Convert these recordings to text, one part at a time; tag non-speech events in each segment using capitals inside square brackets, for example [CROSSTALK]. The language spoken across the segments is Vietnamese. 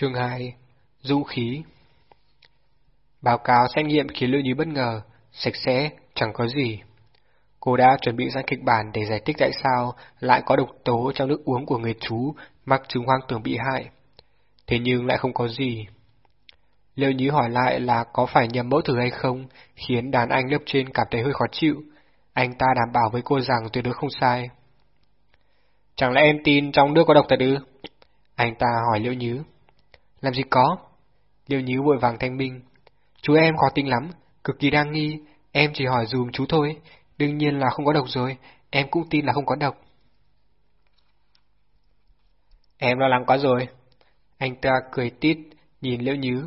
Chương 2 Dũ khí Báo cáo xét nghiệm khiến Lưu Như bất ngờ, sạch sẽ, chẳng có gì. Cô đã chuẩn bị ra kịch bản để giải thích tại sao lại có độc tố trong nước uống của người chú mắc chứng hoang tưởng bị hại. Thế nhưng lại không có gì. Liệu nhí hỏi lại là có phải nhầm mẫu thử hay không, khiến đàn anh lớp trên cảm thấy hơi khó chịu. Anh ta đảm bảo với cô rằng tuyệt đối không sai. Chẳng lẽ em tin trong nước có độc thật ư? Anh ta hỏi Liễu Nhứ. Làm gì có? liêu nhíu vội vàng thanh minh. Chú em khó tin lắm, cực kỳ đang nghi, em chỉ hỏi dùm chú thôi, đương nhiên là không có độc rồi, em cũng tin là không có độc. Em lo lắng quá rồi. Anh ta cười tít, nhìn Liễu Nhứ.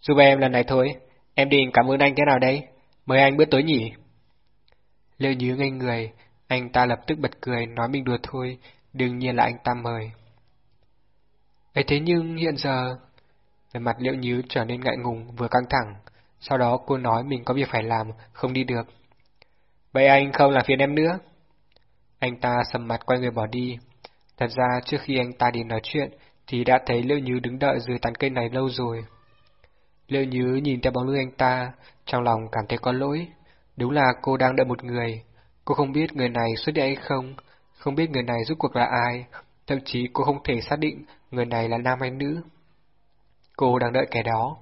Giúp em lần này thôi, em định cảm ơn anh thế nào đây? Mời anh bữa tối nhỉ? Liễu Nhứ ngây người, anh ta lập tức bật cười nói mình đùa thôi, đương nhiên là anh ta mời ấy thế nhưng hiện giờ... Về mặt liệu Nhứ trở nên ngại ngùng vừa căng thẳng, sau đó cô nói mình có việc phải làm, không đi được. Vậy anh không làm phiền em nữa? Anh ta sầm mặt quay người bỏ đi. Thật ra trước khi anh ta đi nói chuyện thì đã thấy Liễu Nhứ đứng đợi dưới tán cây này lâu rồi. Liễu Nhứ nhìn theo bóng lưng anh ta, trong lòng cảm thấy có lỗi. Đúng là cô đang đợi một người. Cô không biết người này xuất hiện hay không, không biết người này rút cuộc là ai, thậm chí cô không thể xác định người này là nam hay nữ. Cô đang đợi kẻ đó.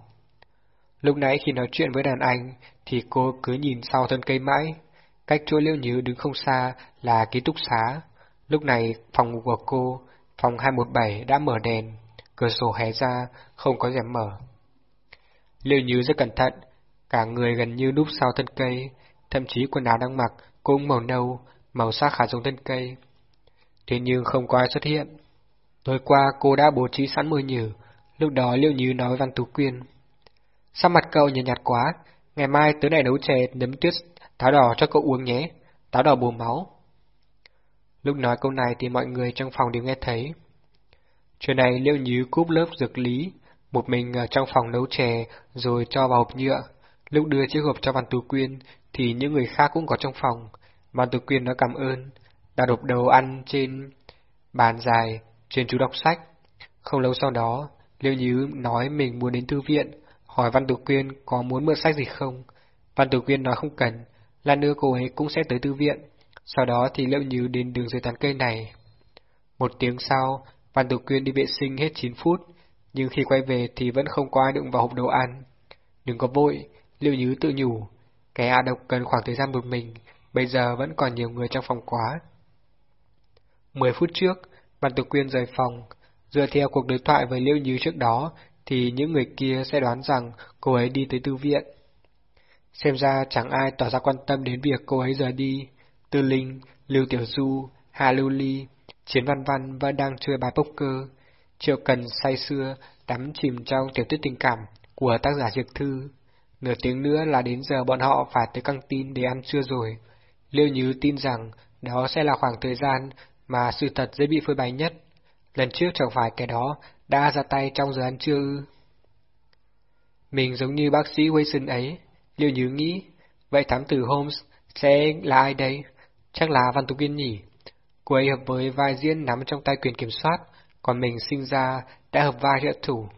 Lúc nãy khi nói chuyện với đàn anh, thì cô cứ nhìn sau thân cây mãi. Cách chỗ liêu nhứ đứng không xa là ký túc xá. Lúc này, phòng ngủ của cô, phòng 217 đã mở đèn, cửa sổ hé ra, không có rèm mở. Liêu nhứ rất cẩn thận, cả người gần như núp sau thân cây, thậm chí quần áo đang mặc cũng màu nâu, màu sắc khá giống thân cây. Thế nhưng không có ai xuất hiện. Tối qua cô đã bố trí sẵn mưa nhử, lúc đó Liễu Như nói Văn Tú Quyên. Sao mặt cậu nhạt nhạt quá, ngày mai tới này nấu chè nấm tuyết táo đỏ cho cậu uống nhé, táo đỏ bù máu. Lúc nói câu này thì mọi người trong phòng đều nghe thấy. Chuyện này Liễu Như cúp lớp dược lý, một mình ở trong phòng nấu chè rồi cho vào hộp nhựa. Lúc đưa chiếc hộp cho Văn Tú Quyên thì những người khác cũng có trong phòng. Văn Tú Quyên nói cảm ơn, đã đục đầu ăn trên bàn dài, trên chú đọc sách. Không lâu sau đó, Liêu Nhứ nói mình muốn đến thư viện, hỏi Văn Tử Quyên có muốn mượn sách gì không. Văn Tử Quyên nói không cần, là nữa cô ấy cũng sẽ tới thư viện. Sau đó thì Liêu Nhứ đến đường dưới tán cây này. Một tiếng sau, Văn Tử Quyên đi vệ sinh hết 9 phút, nhưng khi quay về thì vẫn không có ai đựng vào hộp đồ ăn. Đừng có vội, Liêu Nhứ tự nhủ, cái A độc cần khoảng thời gian một mình, bây giờ vẫn còn nhiều người trong phòng quá. Mười phút trước, Văn Tử Quyên rời phòng, dựa theo cuộc đối thoại với Liễu Như trước đó, thì những người kia sẽ đoán rằng cô ấy đi tới tư viện. Xem ra chẳng ai tỏ ra quan tâm đến việc cô ấy rời đi. Tư Linh, Lưu Tiểu Du, Hà Lưu Ly, Chiến Văn Văn vẫn đang chơi bài poker. Triệu Cần say xưa, đắm chìm trong tiểu thuyết tình cảm của tác giả Diệp Thư. Nửa tiếng nữa là đến giờ bọn họ phải tới căng tin để ăn trưa rồi. Liêu Như tin rằng đó sẽ là khoảng thời gian mà sự thật dễ bị phơi bày nhất. Lần trước chẳng phải cái đó đã ra tay trong giờ ăn trưa ư. Mình giống như bác sĩ Wilson ấy, liệu Như nghĩ, vậy thám tử Holmes sẽ là ai đây? Chắc là Văn Tú Kiên nhỉ? Cô ấy hợp với vai diễn nắm trong tay quyền kiểm soát, còn mình sinh ra đã hợp vai trợ thủ.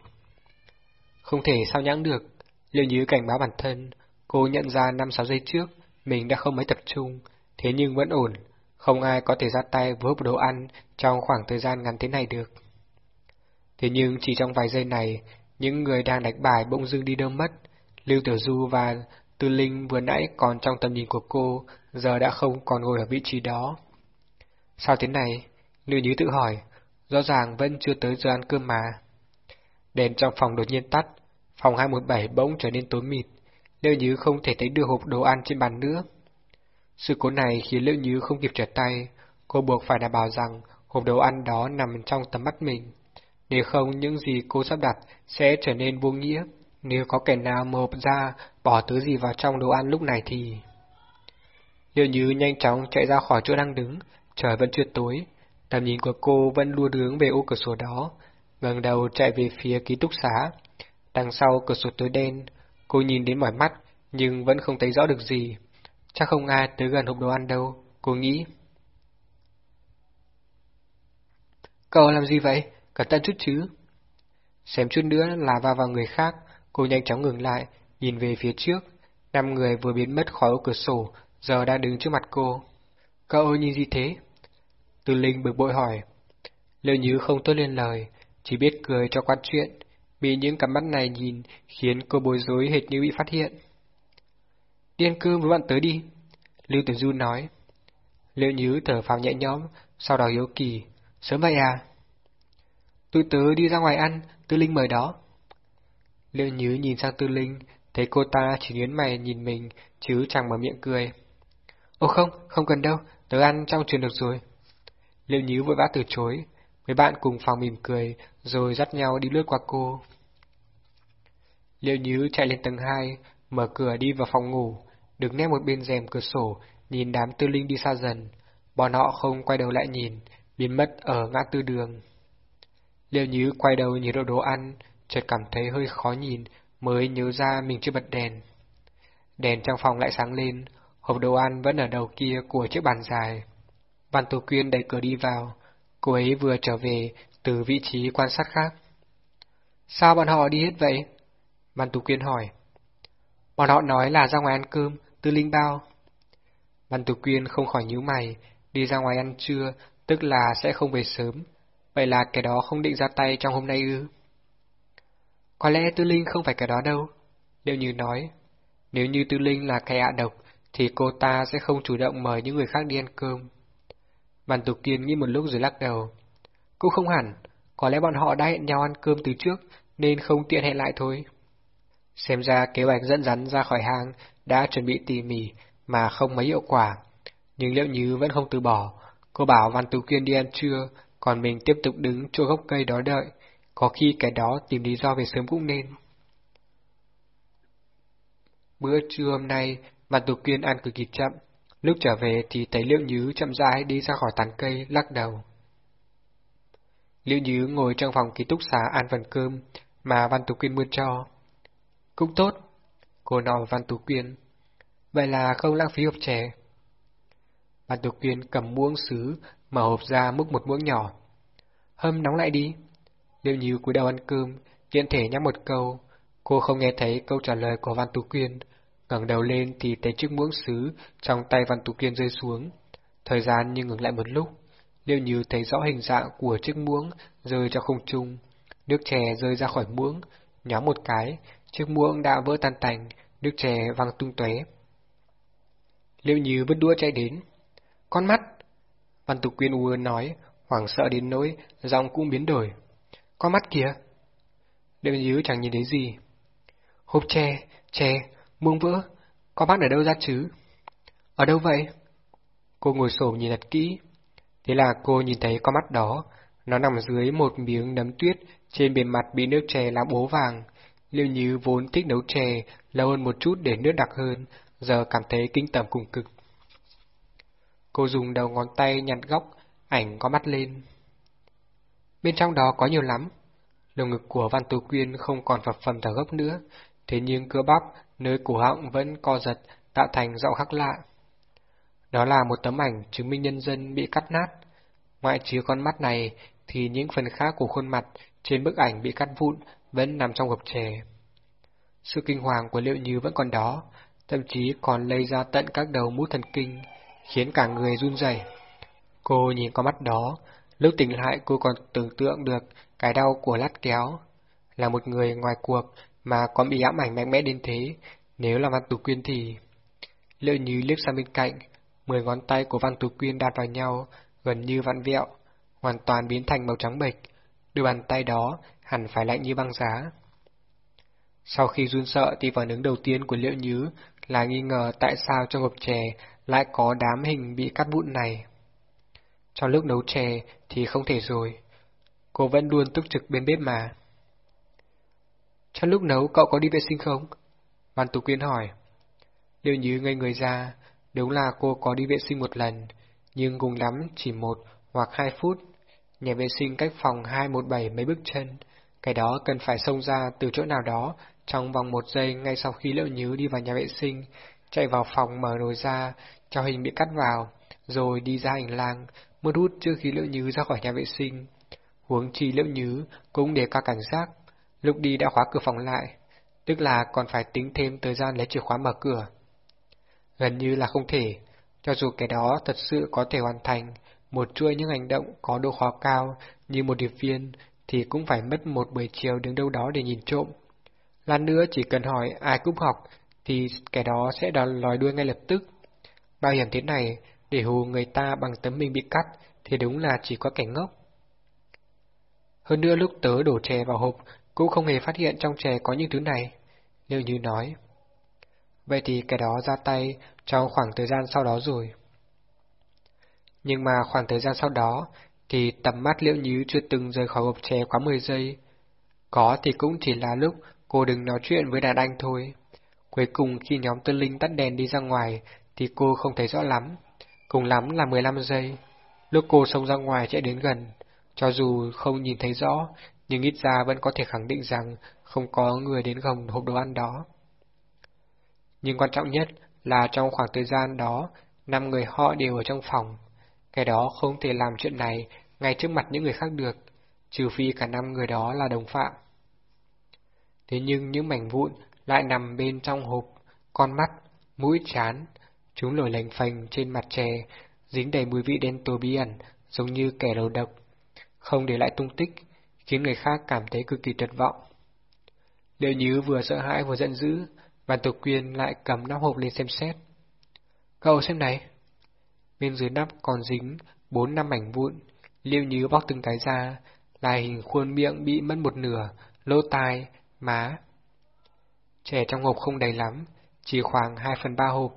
Không thể sao nhãng được, liệu Như cảnh báo bản thân, cô nhận ra 5-6 giây trước, mình đã không mấy tập trung, thế nhưng vẫn ổn, không ai có thể ra tay với hộp đồ ăn trong khoảng thời gian ngắn thế này được. Thế nhưng chỉ trong vài giây này, những người đang đánh bài bỗng dưng đi đâu mất. Lưu Tiểu Du và Tư Linh vừa nãy còn trong tầm nhìn của cô, giờ đã không còn ngồi ở vị trí đó. Sao thế này? Lưu nhí tự hỏi, rõ ràng vẫn chưa tới giờ ăn cơm mà. Đèn trong phòng đột nhiên tắt, phòng 217 bỗng trở nên tối mịt, Lưu Nhứ không thể thấy được hộp đồ ăn trên bàn nữa. Sự cố này khiến Liễu Nhứ không kịp trở tay, cô buộc phải đảm bảo rằng hộp đồ ăn đó nằm trong tầm mắt mình. Nếu không những gì cô sắp đặt sẽ trở nên vô nghĩa, nếu có kẻ nào mở hộp ra bỏ thứ gì vào trong đồ ăn lúc này thì... Liễu Như nhanh chóng chạy ra khỏi chỗ đang đứng, trời vẫn chưa tối, tầm nhìn của cô vẫn lua hướng về ô cửa sổ đó, ngẩng đầu chạy về phía ký túc xá. Đằng sau cửa sổ tối đen, cô nhìn đến mỏi mắt nhưng vẫn không thấy rõ được gì. Chắc không ai tới gần hộp đồ ăn đâu, cô nghĩ. Cậu làm gì vậy? Cẩn thận chút chứ. Xem chút nữa là va vào người khác, cô nhanh chóng ngừng lại, nhìn về phía trước. Năm người vừa biến mất khỏi cửa sổ, giờ đang đứng trước mặt cô. Cậu nhìn gì thế? Từ Linh bực bội hỏi. Liệu như không tốt lên lời, chỉ biết cười cho quan chuyện. Bị những cặp mắt này nhìn khiến cô bối rối hệt như bị phát hiện. Tiên cư với bạn tới đi. Lưu Tử Du nói. Liệu Nhứ thở phào nhẹ nhõm, sau đó hiếu kỳ. Sớm vậy à? Tụi tớ đi ra ngoài ăn, Tư Linh mời đó. Liệu Nhứ nhìn sang Tư Linh, thấy cô ta chỉ nhớn mày nhìn mình, chứ chẳng mở miệng cười. Ô không, không cần đâu, tớ ăn trong trường được rồi. Liệu Nhứ vội vã từ chối, mấy bạn cùng phòng mỉm cười, rồi dắt nhau đi lướt qua cô. Liệu Nhứ chạy lên tầng 2, mở cửa đi vào phòng ngủ, đứng nép một bên rèm cửa sổ, nhìn đám tư linh đi xa dần. Bọn họ không quay đầu lại nhìn, biến mất ở ngã tư đường. Liệu Nhứ quay đầu nhìn đồ đồ ăn, chợt cảm thấy hơi khó nhìn, mới nhớ ra mình chưa bật đèn. Đèn trong phòng lại sáng lên, hộp đồ ăn vẫn ở đầu kia của chiếc bàn dài. Văn Tú Quyên đẩy cửa đi vào, cô ấy vừa trở về từ vị trí quan sát khác. Sao bọn họ đi hết vậy? Văn Tú Quyên hỏi. Bọn họ nói là ra ngoài ăn cơm, tư linh bao. Văn Tú Quyên không khỏi nhíu mày, đi ra ngoài ăn trưa, tức là sẽ không về sớm. Vậy là kẻ đó không định ra tay trong hôm nay ư? Có lẽ Tư Linh không phải kẻ đó đâu. Liệu như nói, nếu như Tư Linh là kẻ ạ độc, thì cô ta sẽ không chủ động mời những người khác đi ăn cơm. Văn Tú Quyên nghĩ một lúc rồi lắc đầu. Cũng không hẳn, có lẽ bọn họ đã hẹn nhau ăn cơm từ trước, nên không tiện hẹn lại thôi. Xem ra kế hoạch dẫn rắn ra khỏi hàng đã chuẩn bị tỉ mỉ mà không mấy hiệu quả. Nhưng liệu như vẫn không từ bỏ, cô bảo Văn Tú Quyên đi ăn trưa, còn mình tiếp tục đứng chỗ gốc cây đó đợi, có khi cái đó tìm lý do về sớm cũng nên. Bữa trưa hôm nay, Văn Tú Quyên ăn cực kỳ chậm, lúc trở về thì thấy Liệu Nhứ chậm rãi đi ra khỏi tán cây, lắc đầu. Liệu Nhứ ngồi trong phòng ký túc xá ăn phần cơm mà Văn Tú Quyên mua cho. Cũng tốt, cô nói Văn Tú Quyên. Vậy là không lãng phí hộp chè. Văn Tú Quyên cầm muỗng sứ, mở hộp ra múc một muỗng nhỏ. Hâm nóng lại đi. Liệu như cúi đầu ăn cơm, tiện thể nhắc một câu. Cô không nghe thấy câu trả lời của Văn Tú Quyên. ngẩng đầu lên thì thấy chiếc muỗng sứ trong tay Văn Tú Quyên rơi xuống. Thời gian như ngừng lại một lúc. Liệu như thấy rõ hình dạng của chiếc muỗng rơi cho không trung. Nước chè rơi ra khỏi muỗng, nhóm một cái, chiếc muỗng đã vỡ tan tành, nước chè văng tung tóe. Liệu như vứt đũa chạy đến. Con mắt! Văn Tục Quyên ua nói, hoảng sợ đến nỗi, giọng cũng biến đổi. Con mắt kìa! Liệu như chẳng nhìn thấy gì. Hộp chè, chè, muông vỡ, con mắt ở đâu ra chứ? Ở đâu vậy? Cô ngồi xổm nhìn thật kỹ. Thế là cô nhìn thấy con mắt đó, nó nằm dưới một miếng nấm tuyết, trên bề mặt bị nước chè làm bố vàng, Liêu Như vốn thích nấu chè, lâu hơn một chút để nước đặc hơn, giờ cảm thấy kinh tởm cùng cực. Cô dùng đầu ngón tay nhặt góc, ảnh có mắt lên. Bên trong đó có nhiều lắm. Lồng ngực của Văn Tú Quyên không còn phập phầm thở gốc nữa, thế nhưng cơ bắp nơi cổ họng vẫn co giật, tạo thành giọng khắc lạ. Đó là một tấm ảnh chứng minh nhân dân bị cắt nát. Ngoại trừ con mắt này, thì những phần khác của khuôn mặt trên bức ảnh bị cắt vụn vẫn nằm trong hộp chè. Sự kinh hoàng của Liệu Như vẫn còn đó, thậm chí còn lây ra tận các đầu mút thần kinh, khiến cả người run rẩy. Cô nhìn con mắt đó, lúc tỉnh lại cô còn tưởng tượng được cái đau của lát kéo. Là một người ngoài cuộc mà còn bị ám ảnh mạnh mẽ đến thế, nếu là Văn Tú Quyên thì... Liệu Như liếc sang bên cạnh, mười ngón tay của Văn Tú Quyên đặt vào nhau, gần như vặn vẹo, hoàn toàn biến thành màu trắng bệch. Đôi bàn tay đó hẳn phải lạnh như băng giá. Sau khi run sợ thì phản ứng đầu tiên của Liễu Nhứ là nghi ngờ tại sao trong hộp chè lại có đám hình bị cắt vụn này. Trong lúc nấu chè thì không thể rồi, cô vẫn luôn túc trực bên bếp mà. Trong lúc nấu cậu có đi vệ sinh không? Văn Tú Quyên hỏi. Liễu Nhứ ngây người ra, đúng là cô có đi vệ sinh một lần, nhưng cùng lắm chỉ một hoặc hai phút. Nhà vệ sinh cách phòng 217 mấy bước chân, cái đó cần phải xông ra từ chỗ nào đó trong vòng một giây ngay sau khi Liễu Nhứ đi vào nhà vệ sinh, chạy vào phòng mở nồi ra, cho hình bị cắt vào, rồi đi ra hành lang, một hút trước khi Liễu Nhứ ra khỏi nhà vệ sinh. Huống chi Liễu Nhứ cũng để cao cảnh giác, lúc đi đã khóa cửa phòng lại, tức là còn phải tính thêm thời gian lấy chìa khóa mở cửa. Gần như là không thể, cho dù cái đó thật sự có thể hoàn thành một chuỗi những hành động có độ khó cao như một điệp viên thì cũng phải mất một buổi chiều đứng đâu đó để nhìn trộm. Lát nữa chỉ cần hỏi ai cúp học thì kẻ đó sẽ đòi, lòi đuôi ngay lập tức. Bao hiểm thế này, để hù người ta bằng tấm mình bị cắt thì đúng là chỉ có cảnh ngốc. Hơn nữa lúc tớ đổ chè vào hộp cũng không hề phát hiện trong chè có những thứ này. Liêu Như nói. Vậy thì kẻ đó ra tay trong khoảng thời gian sau đó rồi. Nhưng mà khoảng thời gian sau đó thì tầm mắt Liễu nhíu chưa từng rời khỏi hộp chè quá 10 giây. Có thì cũng chỉ là lúc cô đừng nói chuyện với đàn anh thôi. Cuối cùng khi nhóm tân linh tắt đèn đi ra ngoài thì cô không thấy rõ lắm. Cùng lắm là 15 giây. Lúc cô xông ra ngoài chạy đến gần, cho dù không nhìn thấy rõ, nhưng ít ra vẫn có thể khẳng định rằng không có người đến gồng hộp đồ ăn đó. Nhưng quan trọng nhất là trong khoảng thời gian đó, năm người họ đều ở trong phòng. Cái đó không thể làm chuyện này ngay trước mặt những người khác được, trừ phi cả năm người đó là đồng phạm. Thế nhưng những mảnh vụn lại nằm bên trong hộp, con mắt, mũi chán, chúng nổi lềnh phành trên mặt chè, dính đầy mùi vị đen tối bí ẩn, giống như kẻ đầu độc, không để lại tung tích, khiến người khác cảm thấy cực kỳ tuyệt vọng. Liệu như vừa sợ hãi vừa giận dữ, bàn Tục quyền lại cầm nắp hộp lên xem xét. Cậu xem này. Bên dưới nắp còn dính bốn năm mảnh vụn, liêu nhíu bóc từng cái ra, là hình khuôn miệng bị mất một nửa, lỗ tai, má. Trẻ trong hộp không đầy lắm, chỉ khoảng hai phần ba hộp,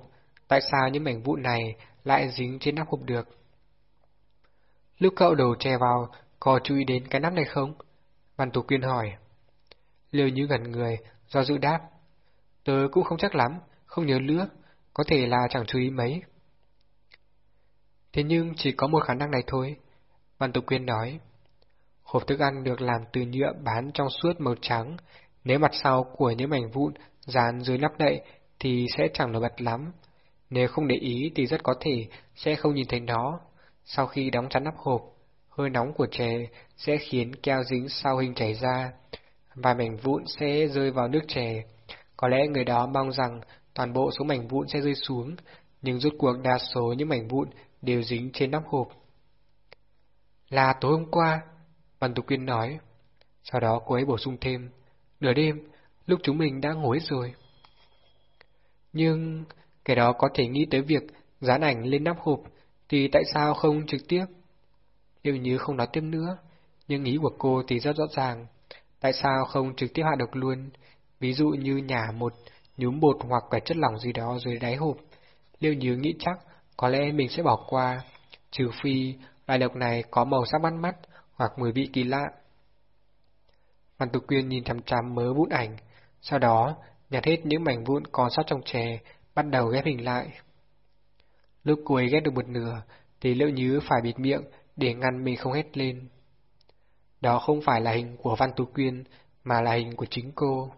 tại sao những mảnh vụn này lại dính trên nắp hộp được? Lúc cậu đổ chè vào, có chú ý đến cái nắp này không? Văn Tú Quyên hỏi. Liêu như gần người, do dự đáp. Tớ cũng không chắc lắm, không nhớ nữa, có thể là chẳng chú ý mấy. Thế nhưng chỉ có một khả năng này thôi, Văn Tục Quyên nói. Hộp thức ăn được làm từ nhựa bán trong suốt màu trắng, nếu mặt sau của những mảnh vụn dán dưới nắp đậy thì sẽ chẳng nổi bật lắm. Nếu không để ý thì rất có thể sẽ không nhìn thấy nó. Sau khi đóng chắn nắp hộp, hơi nóng của chè sẽ khiến keo dính sau hình chảy ra, và mảnh vụn sẽ rơi vào nước chè. Có lẽ người đó mong rằng toàn bộ số mảnh vụn sẽ rơi xuống, nhưng rốt cuộc đa số những mảnh vụn đều dính trên nắp hộp. Là tối hôm qua, Văn Tục Quyên nói. Sau đó cô ấy bổ sung thêm, nửa đêm, lúc chúng mình đã ngủ hết rồi. Nhưng, kẻ đó có thể nghĩ tới việc dán ảnh lên nắp hộp, thì tại sao không trực tiếp? Liệu như không nói tiếp nữa, nhưng ý của cô thì rất rõ ràng. Tại sao không trực tiếp hạ độc luôn? Ví dụ như nhả một nhúm bột hoặc cái chất lỏng gì đó dưới đáy hộp. Liệu như nghĩ chắc có lẽ mình sẽ bỏ qua, trừ phi loại độc này có màu sắc bắt mắt hoặc mùi vị kỳ lạ. Văn Tục Quyên nhìn chằm chằm mớ vụn ảnh, sau đó nhặt hết những mảnh vụn còn sót trong chè, bắt đầu ghép hình lại. Lúc cô ấy ghép được một nửa, thì Liễu Nhứ phải bịt miệng để ngăn mình không hét lên. Đó không phải là hình của Văn Tú Quyên, mà là hình của chính cô.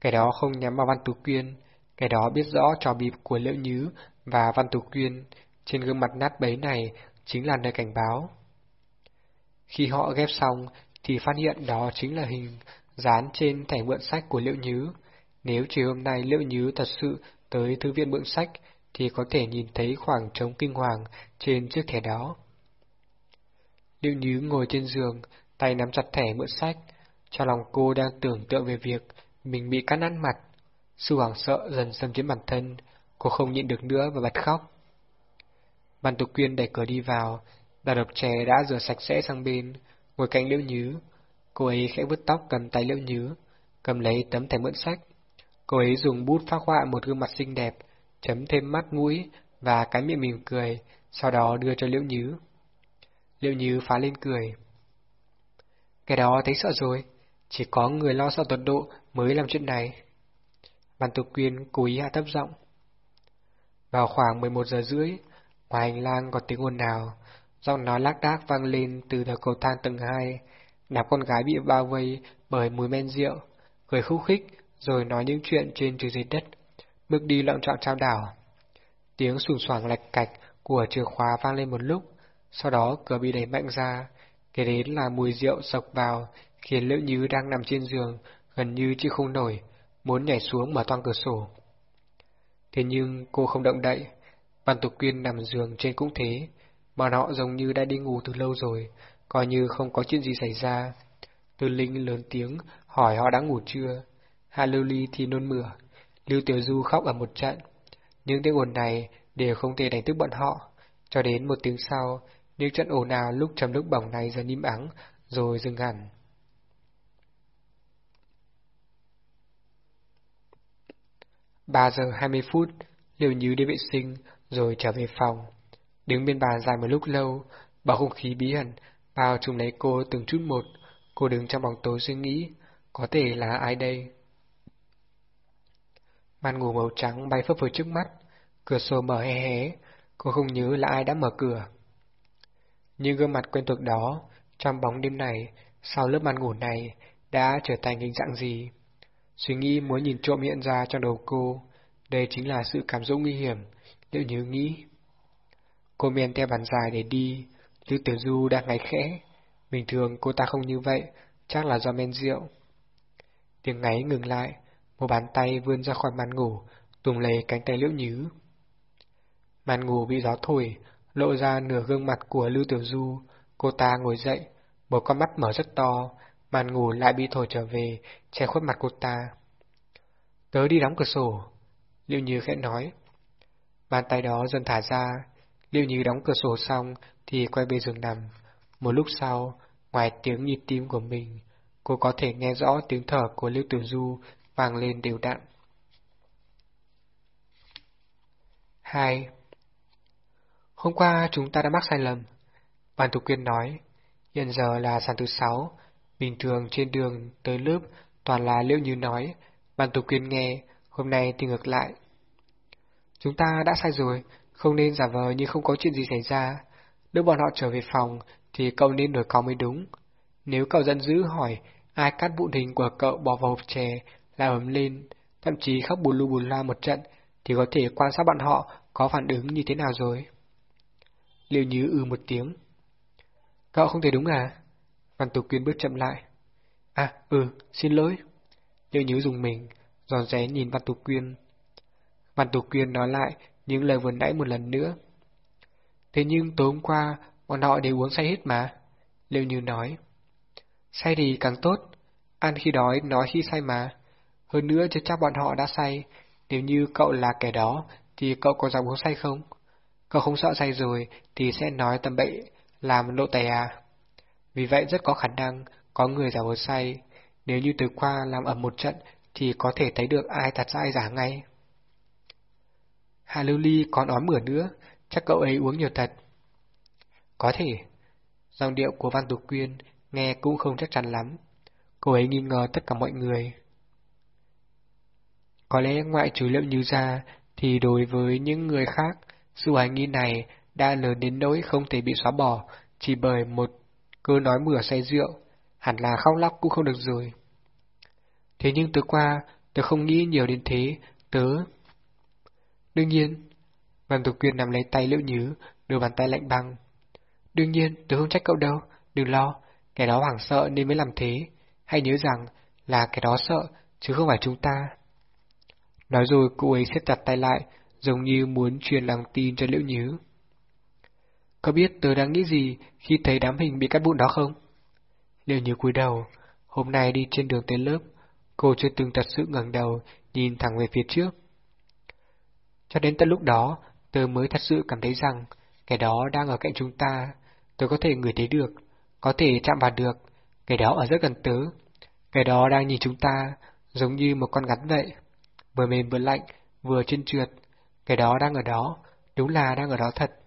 Cái đó không nhắm vào Văn Tú Quyên, cái đó biết rõ trò bịp của Liễu Nhứ và Văn Tú Quyên trên gương mặt nát bấy này chính là nơi cảnh báo. Khi họ ghép xong thì phát hiện đó chính là hình dán trên thẻ mượn sách của Liễu Nhứ. Nếu chiều hôm nay Liễu Nhứ thật sự tới thư viện mượn sách thì có thể nhìn thấy khoảng trống kinh hoàng trên chiếc thẻ đó. Liễu Nhứ ngồi trên giường, tay nắm chặt thẻ mượn sách, cho lòng cô đang tưởng tượng về việc mình bị cắt nát mặt. Sự hoảng sợ dần xâm chiếm bản thân, cô không nhịn được nữa và bật khóc. Văn Tục Quyên đẩy cửa đi vào, đà độc chè đã rửa sạch sẽ sang bên, ngồi cạnh Liễu Nhứ. Cô ấy khẽ vứt tóc cầm tay Liễu Nhứ, cầm lấy tấm thẻ mượn sách. Cô ấy dùng bút phác họa một gương mặt xinh đẹp, chấm thêm mắt mũi và cái miệng mỉm cười, sau đó đưa cho Liễu Nhứ. Liễu Nhứ phá lên cười. Cái đó thấy sợ rồi, chỉ có người lo sợ tột độ mới làm chuyện này. Văn Tục Quyên cố ý hạ thấp giọng. Vào khoảng 11 giờ rưỡi, ngoài hành lang có tiếng ồn nào, giọng nói lác đác vang lên từ đầu cầu thang tầng 2, nạp con gái bị bao vây bởi mùi men rượu, cười khúc khích rồi nói những chuyện trên trừ dưới đất, bước đi lợn trọng trao đảo. Tiếng sùn soảng lạch cạch của chìa khóa vang lên một lúc, sau đó cửa bị đẩy mạnh ra, kế đến là mùi rượu sộc vào, khiến Liễu Như đang nằm trên giường, gần như chịu không nổi, muốn nhảy xuống mở toang cửa sổ. Thế nhưng cô không động đậy, Văn Tục Quyên nằm giường trên cũng thế, mà họ giống như đã đi ngủ từ lâu rồi, coi như không có chuyện gì xảy ra. Tư Linh lớn tiếng hỏi họ đã ngủ chưa, Hạ Lưu Ly thì nôn mửa, Lưu Tiểu Du khóc ở một trận. Những tiếng ồn này đều không thể đánh thức bọn họ, cho đến một tiếng sau, những trận ồn nào lúc trầm lúc bỏng này dần im ắng, rồi dừng hẳn. Ba giờ hai mươi phút, Liều Nhứ đi vệ sinh, rồi trở về phòng. Đứng bên bàn dài một lúc lâu, bầu không khí bí ẩn, bao trùm lấy cô từng chút một. Cô đứng trong bóng tối suy nghĩ, có thể là ai đây? Màn ngủ màu trắng bay phấp phới trước mắt, cửa sổ mở hé hé, cô không nhớ là ai đã mở cửa. Nhưng gương mặt quen thuộc đó, trong bóng đêm này, sau lớp màn ngủ này, đã trở thành hình dạng gì? Suy nghĩ muốn nhìn trộm hiện ra trong đầu cô, đây chính là sự cảm dỗ nguy hiểm, liệu nhớ nghĩ. Cô men theo bàn dài để đi, Lưu Tiểu Du đang ngáy khẽ. Bình thường cô ta không như vậy, chắc là do men rượu. Tiếng ngáy ngừng lại, một bàn tay vươn ra khỏi màn ngủ, tùng lấy cánh tay Liễu Nhứ. Màn ngủ bị gió thổi, lộ ra nửa gương mặt của Lưu Tiểu Du. Cô ta ngồi dậy, một con mắt mở rất to, màn ngủ lại bị thổi trở về, che khuất mặt cô ta. Tớ đi đóng cửa sổ, Liêu Như khẽ nói. Bàn tay đó dần thả ra, Liêu Như đóng cửa sổ xong thì quay về giường nằm. Một lúc sau, ngoài tiếng nhịp tim của mình, cô có thể nghe rõ tiếng thở của Liêu Tiểu Du vang lên đều đặn. 2. Hôm qua chúng ta đã mắc sai lầm. Bàn Thục Quyên nói, hiện giờ là sàn thứ sáu, bình thường trên đường tới lớp toàn là liệu Như nói, Bàn Tục Quyên nghe, hôm nay thì ngược lại. Chúng ta đã sai rồi, không nên giả vờ như không có chuyện gì xảy ra. nếu bọn họ trở về phòng, thì cậu nên đổi cáu mới đúng. Nếu cậu giận dữ hỏi ai cắt bụng hình của cậu bỏ vào hộp chè, là ấm lên, thậm chí khóc bù lu bù la một trận, thì có thể quan sát bọn họ có phản ứng như thế nào rồi. Liệu như ư một tiếng. Cậu không thể đúng à? Văn Tục Quyên bước chậm lại. À, ừ, xin lỗi. Nhớ như dùng mình, giòn ré nhìn Văn Tục Quyên. Văn Tục Quyên nói lại những lời vừa nãy một lần nữa. Thế nhưng tối hôm qua, bọn họ đều uống say hết mà. Liệu như nói. Say thì càng tốt, ăn khi đói nói khi say mà. Hơn nữa chứ chắc bọn họ đã say, nếu như cậu là kẻ đó, thì cậu có dám uống say không? Cậu không sợ say rồi, thì sẽ nói tầm bậy, làm lộ tè à. Vì vậy rất có khả năng có người giả vờ say, nếu như từ qua làm ẩm một trận, thì có thể thấy được ai thật ra ai giả ngay. Hà Lưu Ly còn ói mửa nữa, chắc cậu ấy uống nhiều thật. Có thể. Dòng điệu của Văn Tục Quyên nghe cũng không chắc chắn lắm. Cô ấy nghi ngờ tất cả mọi người. Có lẽ ngoại trừ liệu như ra, thì đối với những người khác, sự hoài nghi này đã lớn đến nỗi không thể bị xóa bỏ chỉ bởi một cơ nói mửa say rượu, hẳn là khóc lóc cũng không được rồi. Thế nhưng tối qua, tớ không nghĩ nhiều đến thế, tớ... Đương nhiên, Văn Tục Quyên nắm lấy tay Liễu Nhứ, đưa bàn tay lạnh băng. Đương nhiên, tớ không trách cậu đâu, đừng lo, kẻ đó hoảng sợ nên mới làm thế. Hãy nhớ rằng là kẻ đó sợ, chứ không phải chúng ta. Nói rồi cô ấy siết chặt tay lại, giống như muốn truyền lòng tin cho Liễu Nhứ. Có biết tớ đang nghĩ gì khi thấy đám hình bị cắt bụng đó không? Liệu như cúi đầu, hôm nay đi trên đường tới lớp, cô chưa từng thật sự ngẩng đầu nhìn thẳng về phía trước. Cho đến tận lúc đó, tớ mới thật sự cảm thấy rằng kẻ đó đang ở cạnh chúng ta, tớ có thể ngửi thấy được, có thể chạm vào được, kẻ đó ở rất gần tớ, kẻ đó đang nhìn chúng ta, giống như một con gắn vậy, vừa mềm vừa lạnh, vừa chân trượt, kẻ đó đang ở đó, đúng là đang ở đó thật.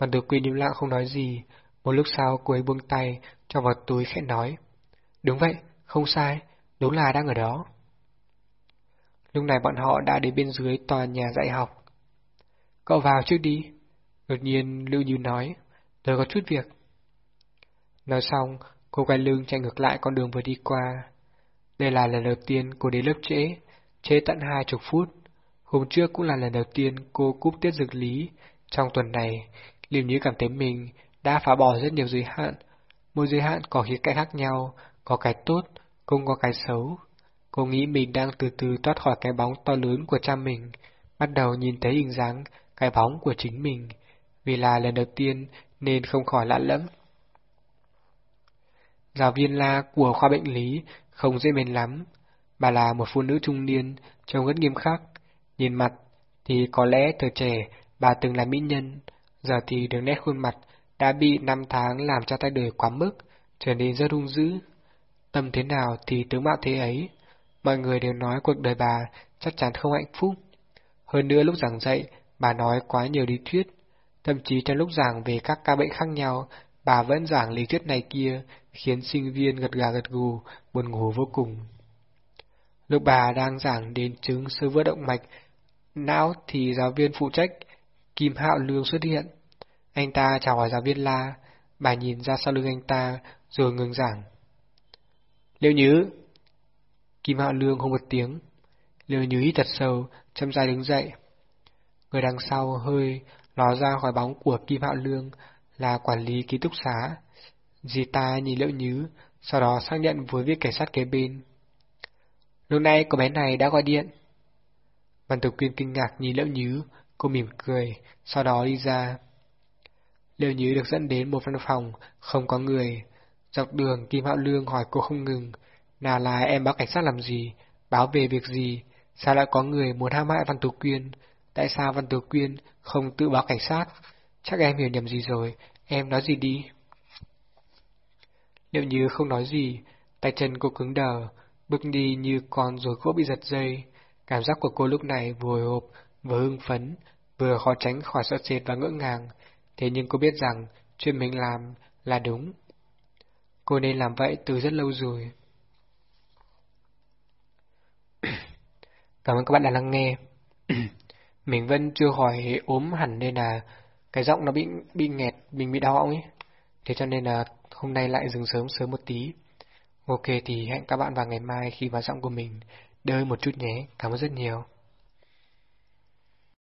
Văn Tử Quy im lặng không nói gì, một lúc sau cô ấy buông tay, cho vào túi khẽ nói. Đúng vậy, không sai, đúng là đang ở đó. Lúc này bọn họ đã đến bên dưới tòa nhà dạy học. Cậu vào trước đi. Đột nhiên Lưu Như nói, tôi có chút việc. Nói xong, cô quay lưng chạy ngược lại con đường vừa đi qua. Đây là lần đầu tiên cô đến lớp trễ, trễ tận hai chục phút. Hôm trước cũng là lần đầu tiên cô cúp tiết dược lý. Trong tuần này, Liêm Nhĩ cảm thấy mình đã phá bỏ rất nhiều giới hạn. mỗi giới hạn có khía cạnh khác nhau, có cái tốt, cũng có cái xấu. Cô nghĩ mình đang từ từ thoát khỏi cái bóng to lớn của cha mình, bắt đầu nhìn thấy hình dáng, cái bóng của chính mình, vì là lần đầu tiên nên không khỏi lạ lẫm. Giáo viên la của khoa bệnh lý không dễ mến lắm, bà là một phụ nữ trung niên, trông rất nghiêm khắc, nhìn mặt thì có lẽ thời trẻ bà từng là mỹ nhân, giờ thì đường nét khuôn mặt đã bị năm tháng làm cho thay đổi quá mức, trở nên rất hung dữ. Tâm thế nào thì tướng mạo thế ấy, mọi người đều nói cuộc đời bà chắc chắn không hạnh phúc. Hơn nữa lúc giảng dạy, bà nói quá nhiều lý thuyết, thậm chí trong lúc giảng về các ca bệnh khác nhau, bà vẫn giảng lý thuyết này kia, khiến sinh viên gật gà gật gù, buồn ngủ vô cùng. Lúc bà đang giảng đến chứng sơ vữa động mạch, não thì giáo viên phụ trách, Kim Hạo Lương xuất hiện. Anh ta chào hỏi giáo viên La, bà nhìn ra sau lưng anh ta, rồi ngừng giảng. Liêu Nhứ! Kim Hạo Lương không một tiếng. Liêu Nhứ hít thật sâu, châm dài đứng dậy. Người đằng sau hơi ló ra khỏi bóng của Kim Hạo Lương là quản lý ký túc xá. Dì ta nhìn Liêu Nhứ, sau đó xác nhận với viên cảnh sát kế bên. Lúc nay cô bé này đã gọi điện. Văn Tử Quyên kinh ngạc nhìn Liễu Nhứ, cô mỉm cười, sau đó đi ra. liệu Nhứ được dẫn đến một văn phòng, không có người. Dọc đường Kim Hạo Lương hỏi cô không ngừng, nào là em báo cảnh sát làm gì, báo về việc gì, sao lại có người muốn hãm hại Văn tú Quyên, tại sao Văn tú Quyên không tự báo cảnh sát, chắc em hiểu nhầm gì rồi, em nói gì đi. liệu Nhứ không nói gì, tay chân cô cứng đờ, bước đi như con rồi gỗ bị giật dây. Cảm giác của cô lúc này vừa hồi hộp, vừa hưng phấn, vừa khó tránh khỏi sợ sệt và ngỡ ngàng. Thế nhưng cô biết rằng chuyện mình làm là đúng. Cô nên làm vậy từ rất lâu rồi. [COUGHS] Cảm ơn các bạn đã lắng nghe. [COUGHS] mình vẫn chưa khỏi ốm hẳn nên là cái giọng nó bị bị nghẹt, mình bị đau họng ấy. Thế cho nên là hôm nay lại dừng sớm sớm một tí. Ok thì hẹn các bạn vào ngày mai khi mà giọng của mình đỡ một chút nhé. Cảm ơn rất nhiều.